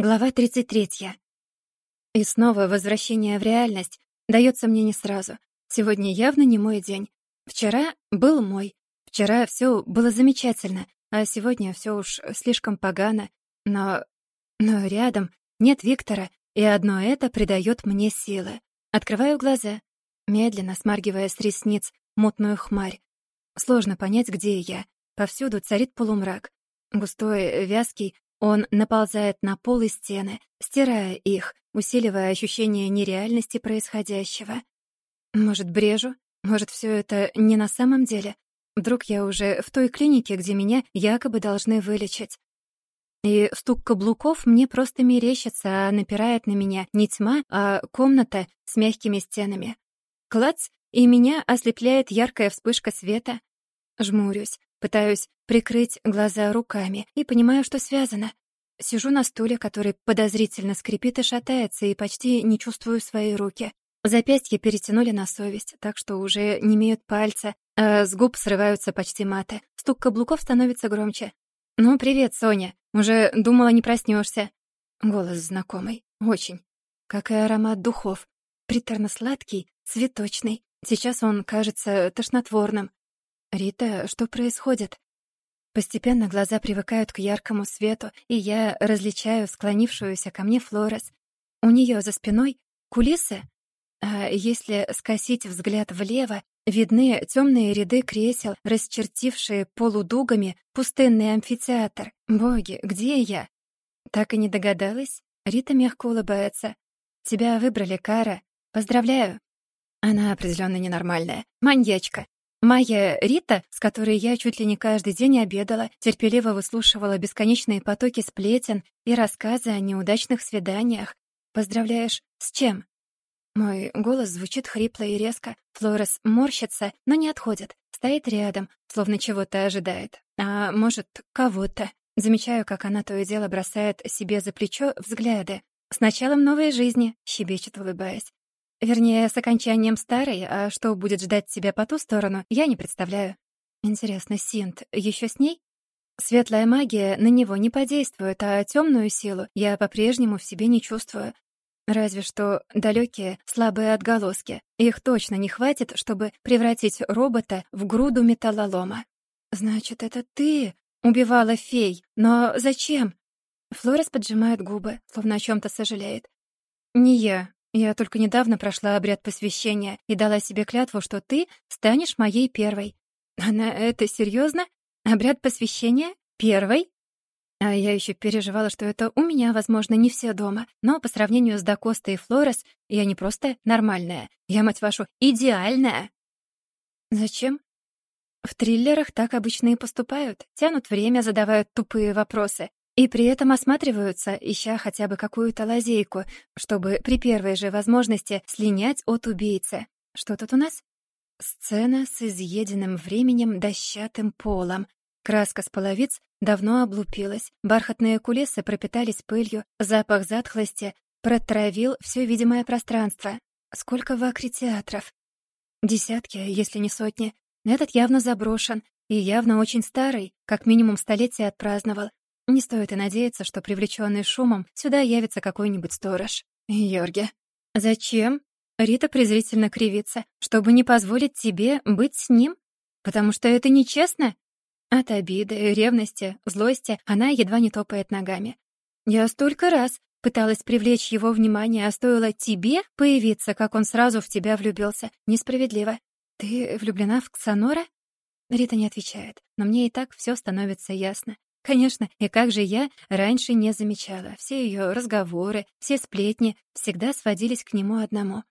Глава 33. И снова возвращение в реальность дается мне не сразу. Сегодня явно не мой день. Вчера был мой. Вчера все было замечательно, а сегодня все уж слишком погано. Но... но рядом нет Виктора, и одно это придает мне силы. Открываю глаза, медленно смаргивая с ресниц мутную хмарь. Сложно понять, где я. Повсюду царит полумрак. Густой, вязкий, он наползает на пол и стены, стирая их, усиливая ощущение нереальности происходящего. Может, брежу? Может, все это не на самом деле? Вдруг я уже в той клинике, где меня якобы должны вылечить. И стук каблуков мне просто мерещится, а напирает на меня не тьма, а комната с мягкими стенами. Клац, и меня ослепляет яркая вспышка света. Жмурюсь, Пытаюсь прикрыть глаза руками и понимаю, что связано. Сижу на стуле, который подозрительно скрипит и шатается, и почти не чувствую свои руки. Запястья перетянули на совесть, так что уже не имеют пальца, а с губ срываются почти маты. Стук каблуков становится громче. «Ну, привет, Соня. Уже думала, не проснешься. Голос знакомый. Очень. Как и аромат духов. Приторно-сладкий, цветочный. Сейчас он кажется тошнотворным. «Рита, что происходит?» Постепенно глаза привыкают к яркому свету, и я различаю склонившуюся ко мне Флорес. У нее за спиной кулисы, а если скосить взгляд влево, видны темные ряды кресел, расчертившие полудугами пустынный амфитеатр. Боги, где я? Так и не догадалась? Рита мягко улыбается. Тебя выбрали, Кара. Поздравляю. Она определенно ненормальная. Маньячка. Моя Рита, с которой я чуть ли не каждый день обедала, терпеливо выслушивала бесконечные потоки сплетен и рассказы о неудачных свиданиях. Поздравляешь с чем? Мой голос звучит хрипло и резко. Флорес морщится, но не отходит. Стоит рядом, словно чего-то ожидает. А может, кого-то. Замечаю, как она то и дело бросает себе за плечо взгляды. «С началом новой жизни», — щебечет, улыбаясь. Вернее, с окончанием старой, а что будет ждать тебя по ту сторону, я не представляю. Интересно, Синт еще с ней? Светлая магия на него не подействует, а темную силу я по-прежнему в себе не чувствую. Разве что далекие, слабые отголоски. Их точно не хватит, чтобы превратить робота в груду металлолома. «Значит, это ты убивала фей? Но зачем?» Флорес поджимает губы, словно о чем то сожалеет. «Не я. Я только недавно прошла обряд посвящения и дала себе клятву, что ты станешь моей первой. Она это серьезно? Обряд посвящения? Первой? А я еще переживала, что это у меня, возможно, не все дома. Но по сравнению с Дакостой и Флорес, я не просто нормальная. Я, мать вашу, идеальная. Зачем? В триллерах так обычно и поступают. Тянут время, задавают тупые вопросы. И при этом осматриваются, ища хотя бы какую-то лазейку, чтобы при первой же возможности слинять от убийцы. Что тут у нас? Сцена с изъеденным временем дощатым полом. Краска с половиц давно облупилась, бархатные кулисы пропитались пылью, запах затхлости протравил все видимое пространство. Сколько в театров? Десятки, если не сотни. Этот явно заброшен и явно очень старый, как минимум столетие отпраздновал. Не стоит и надеяться, что привлечённый шумом сюда явится какой-нибудь сторож. Йорги. Зачем? Рита презрительно кривится, чтобы не позволить тебе быть с ним? Потому что это нечестно? От обиды, ревности, злости она едва не топает ногами. Я столько раз пыталась привлечь его внимание, а стоило тебе появиться, как он сразу в тебя влюбился. Несправедливо. Ты влюблена в Ксанора? Рита не отвечает, но мне и так всё становится ясно. Конечно, и как же я раньше не замечала. Все ее разговоры, все сплетни всегда сводились к нему одному.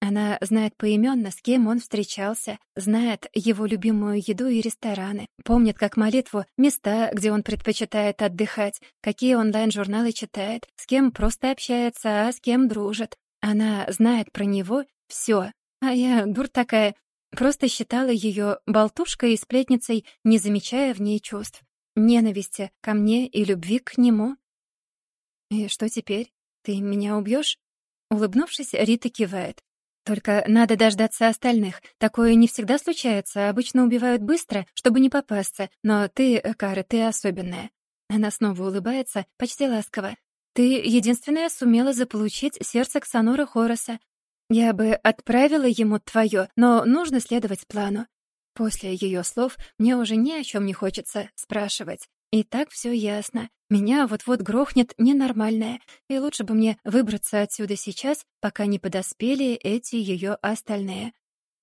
Она знает поименно, с кем он встречался, знает его любимую еду и рестораны, помнит как молитву места, где он предпочитает отдыхать, какие онлайн-журналы читает, с кем просто общается, а с кем дружит. Она знает про него все. А я, дур такая, просто считала ее болтушкой и сплетницей, не замечая в ней чувств ненависти ко мне и любви к нему. «И что теперь? Ты меня убьешь? Улыбнувшись, Рита кивает. «Только надо дождаться остальных. Такое не всегда случается, обычно убивают быстро, чтобы не попасться. Но ты, Кара, ты особенная». Она снова улыбается, почти ласково. Ты единственная сумела заполучить сердце Ксанора Хороса. Я бы отправила ему твое, но нужно следовать плану. После ее слов мне уже ни о чем не хочется спрашивать. И так все ясно. Меня вот-вот грохнет ненормальное, и лучше бы мне выбраться отсюда сейчас, пока не подоспели эти ее остальные.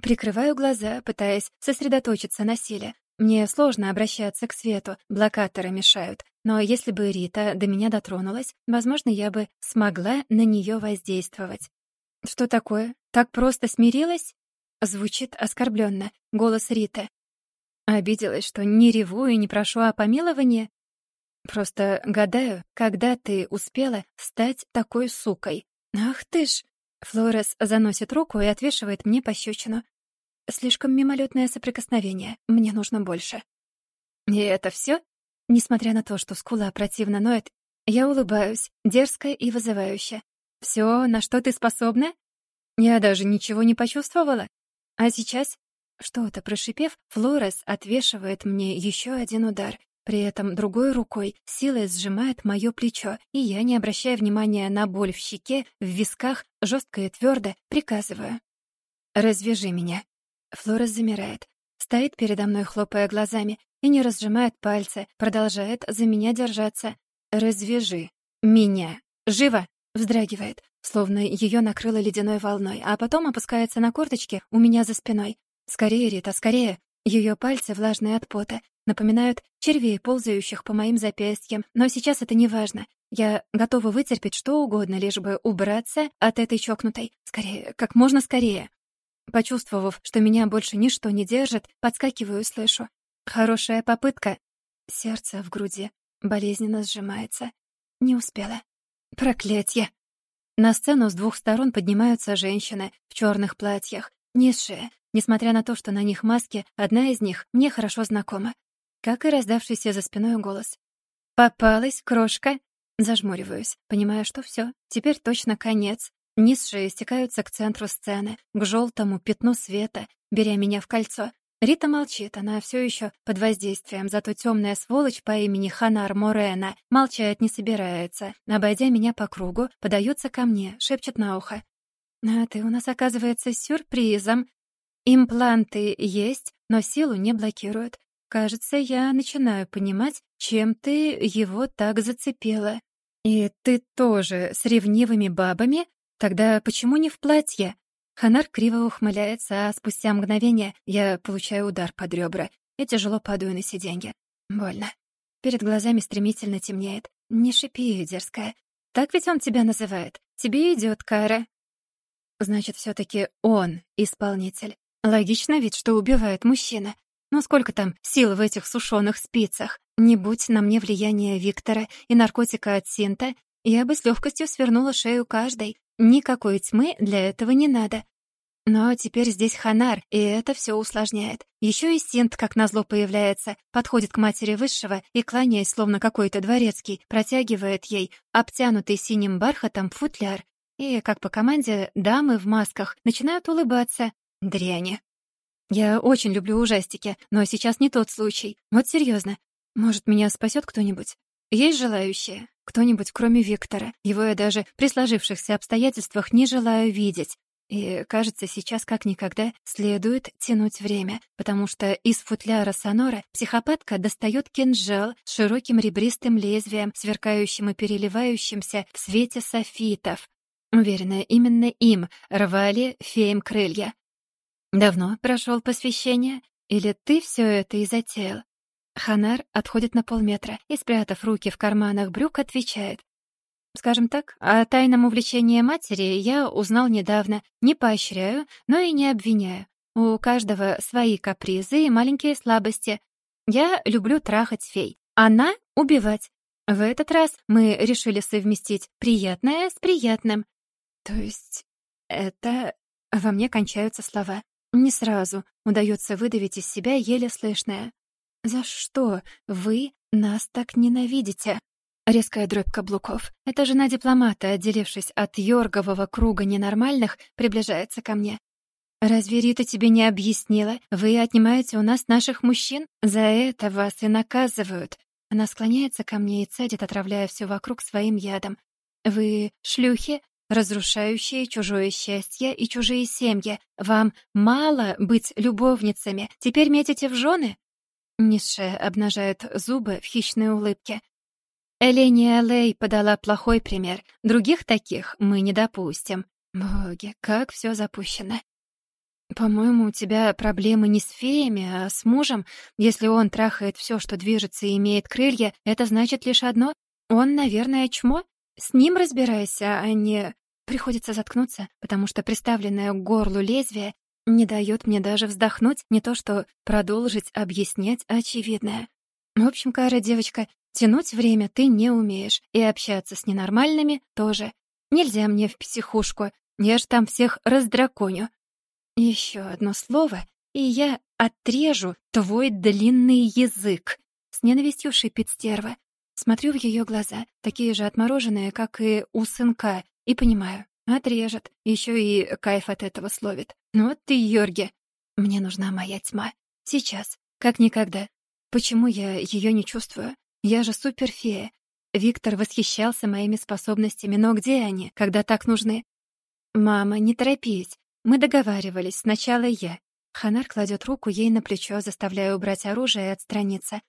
Прикрываю глаза, пытаясь сосредоточиться на силе. Мне сложно обращаться к свету, блокаторы мешают. Но если бы Рита до меня дотронулась, возможно, я бы смогла на нее воздействовать. Что такое? Так просто смирилась? Звучит оскорбленно. Голос Риты. Обиделась, что не реву и не прошу о помиловании? Просто гадаю, когда ты успела стать такой сукой. Ах ты ж! Флорес заносит руку и отвешивает мне пощечину. Слишком мимолетное соприкосновение. Мне нужно больше. И это все? Несмотря на то, что скула противно ноет, я улыбаюсь, дерзко и вызывающе. Все, на что ты способна? Я даже ничего не почувствовала. А сейчас, что-то прошипев, Флорес отвешивает мне еще один удар, при этом другой рукой силой сжимает мое плечо, и я, не обращая внимания на боль в щеке, в висках, жестко и твердо приказываю. «Развяжи меня». Флорес замирает, стоит передо мной, хлопая глазами, и не разжимает пальцы, продолжает за меня держаться. «Развяжи меня! Живо!» Вздрагивает, словно ее накрыло ледяной волной, а потом опускается на корточки у меня за спиной. «Скорее, Рита, скорее!» Ее пальцы, влажные от пота, напоминают червей, ползающих по моим запястьям, но сейчас это не важно. Я готова вытерпеть что угодно, лишь бы убраться от этой чокнутой. Скорее, как можно скорее. Почувствовав, что меня больше ничто не держит, подскакиваю и слышу. Хорошая попытка. Сердце в груди болезненно сжимается. Не успела. Проклятье! На сцену с двух сторон поднимаются женщины в черных платьях, низшие, несмотря на то, что на них маски, одна из них мне хорошо знакома как и раздавшийся за спиной голос. «Попалась, крошка!» Зажмуриваюсь, понимая, что все, теперь точно конец. Низшие стекаются к центру сцены, к желтому пятну света, беря меня в кольцо. Рита молчит, она все еще под воздействием, зато темная сволочь по имени Ханар Морена молчать не собирается. Обойдя меня по кругу, подается ко мне, шепчет на ухо. «А ты у нас, оказывается, сюрпризом. Импланты есть, но силу не блокируют. Кажется, я начинаю понимать, чем ты его так зацепила. И ты тоже с ревнивыми бабами? Тогда почему не в платье? Ханар криво ухмыляется, а спустя мгновение я получаю удар под ребра и тяжело падаю на сиденье. Больно. Перед глазами стремительно темнеет. Не шипи, дерзкая. Так ведь он тебя называет. Тебе идет кара. Значит, все таки он исполнитель. Логично ведь, что убивает мужчина. Но сколько там сил в этих сушеных спицах? Не будь на мне влияния Виктора и наркотика от Синта, я бы с легкостью свернула шею каждой. Никакой тьмы для этого не надо. Но теперь здесь Ханар, и это все усложняет. Еще и Синт, как назло, появляется, подходит к матери Высшего и, кланяясь, словно какой-то дворецкий, протягивает ей обтянутый синим бархатом футляр. И, как по команде, дамы в масках начинают улыбаться. Дряни. Я очень люблю ужастики, но сейчас не тот случай. Вот серьезно. Может, меня спасет кто-нибудь? Есть желающие? Кто-нибудь, кроме Виктора. Его я даже при сложившихся обстоятельствах не желаю видеть. И, кажется, сейчас как никогда следует тянуть время, потому что из футляра Сонора психопатка достает кинжал с широким ребристым лезвием, сверкающим и переливающимся в свете софитов. Уверена, именно им рвали феям крылья. «Давно прошел посвящение? Или ты все это и затеял?» Ханар отходит на полметра и, спрятав руки в карманах брюк, отвечает. «Скажем так, о тайном увлечении матери я узнал недавно. Не поощряю, но и не обвиняю. У каждого свои капризы и маленькие слабости. Я люблю трахать фей. Она — убивать. В этот раз мы решили совместить приятное с приятным. То есть это... Во мне кончаются слова. Не сразу удается выдавить из себя еле слышное. «За что вы нас так ненавидите?» Резкая дробь каблуков. Эта жена дипломата, отделившись от Йоргового круга ненормальных, приближается ко мне. «Разве Рита тебе не объяснила? Вы отнимаете у нас наших мужчин? За это вас и наказывают!» Она склоняется ко мне и цедит, отравляя все вокруг своим ядом. Вы шлюхи, разрушающие чужое счастье и чужие семьи. Вам мало быть любовницами. Теперь метите в жены?» Низшая обнажает зубы в хищной улыбке. Эления Лей подала плохой пример. Других таких мы не допустим. Боги, как все запущено. По-моему, у тебя проблемы не с феями, а с мужем. Если он трахает все, что движется и имеет крылья, это значит лишь одно. Он, наверное, чмо. С ним разбирайся, а не... Приходится заткнуться, потому что приставленное к горлу лезвие не дает мне даже вздохнуть, не то что продолжить объяснять очевидное. В общем, Кара, девочка, тянуть время ты не умеешь, и общаться с ненормальными тоже. Нельзя мне в психушку, я ж там всех раздраконю. Еще одно слово, и я отрежу твой длинный язык. С ненавистью шипит стерва. Смотрю в ее глаза, такие же отмороженные, как и у сынка, и понимаю, отрежет. Еще и кайф от этого словит. Ну вот ты, Йорги. Мне нужна моя тьма. Сейчас, как никогда. Почему я ее не чувствую? Я же суперфея. Виктор восхищался моими способностями, но где они, когда так нужны? «Мама, не торопись. Мы договаривались. Сначала я». Ханар кладет руку ей на плечо, заставляя убрать оружие и отстраниться.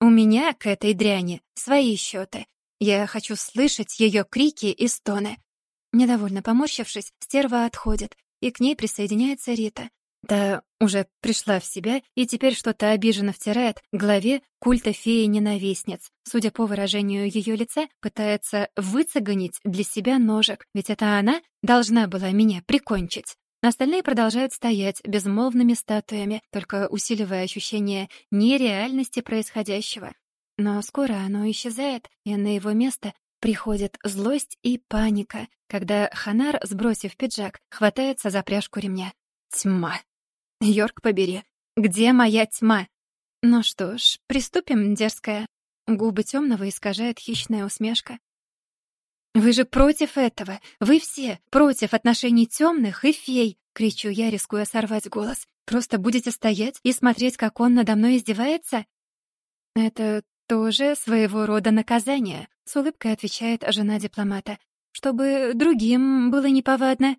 «У меня к этой дряни свои счеты. Я хочу слышать ее крики и стоны». Недовольно поморщившись, стерва отходит, и к ней присоединяется Рита. Да, уже пришла в себя и теперь что-то обиженно втирает главе культа феи-ненавистниц. Судя по выражению ее лица, пытается выцегонить для себя ножик, ведь это она должна была меня прикончить. Остальные продолжают стоять безмолвными статуями, только усиливая ощущение нереальности происходящего. Но скоро оно исчезает, и на его место приходит злость и паника, когда Ханар, сбросив пиджак, хватается за пряжку ремня. Тьма. Йорк побери, где моя тьма? Ну что ж, приступим, дерзкая. Губы темного искажает хищная усмешка. Вы же против этого. Вы все против отношений темных и фей, кричу я, рискуя сорвать голос. Просто будете стоять и смотреть, как он надо мной издевается? Это тоже своего рода наказание, с улыбкой отвечает жена дипломата. Чтобы другим было неповадно.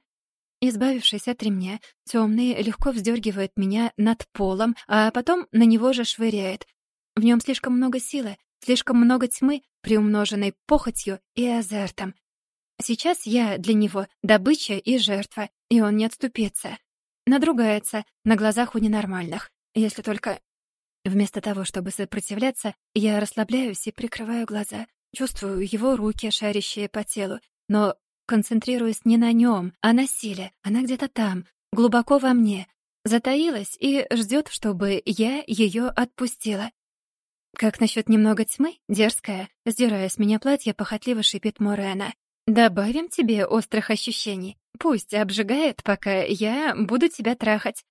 Избавившись от ремня, темный легко вздергивает меня над полом, а потом на него же швыряет. В нем слишком много силы, слишком много тьмы, приумноженной похотью и азартом. Сейчас я для него добыча и жертва, и он не отступится. Надругается на глазах у ненормальных, если только... Вместо того, чтобы сопротивляться, я расслабляюсь и прикрываю глаза. Чувствую его руки, шарящие по телу, но концентрируясь не на нем, а на силе. Она где-то там, глубоко во мне. Затаилась и ждет, чтобы я ее отпустила. «Как насчет немного тьмы, дерзкая?» Сдирая с меня платье, похотливо шипит Морена. «Добавим тебе острых ощущений. Пусть обжигает, пока я буду тебя трахать».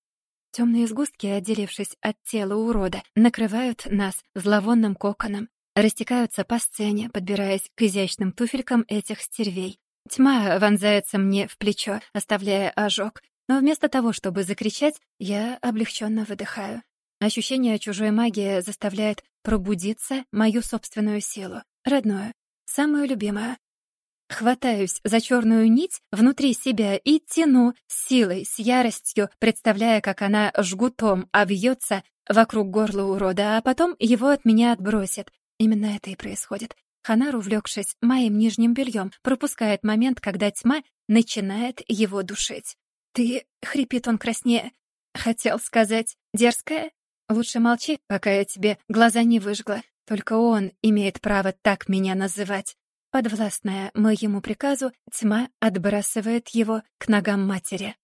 Темные сгустки, отделившись от тела урода, накрывают нас зловонным коконом, растекаются по сцене, подбираясь к изящным туфелькам этих стервей. Тьма вонзается мне в плечо, оставляя ожог, но вместо того, чтобы закричать, я облегченно выдыхаю. Ощущение чужой магии заставляет пробудиться мою собственную силу, родную, самую любимую. Хватаюсь за черную нить внутри себя и тяну силой, с яростью, представляя, как она жгутом обвьется вокруг горла урода, а потом его от меня отбросит. Именно это и происходит. Ханар, увлекшись моим нижним бельем, пропускает момент, когда тьма начинает его душить. «Ты...» — хрипит он краснее. «Хотел сказать, дерзкая? Лучше молчи, пока я тебе глаза не выжгла. Только он имеет право так меня называть». Подвластная моему приказу, тьма отбрасывает его к ногам матери.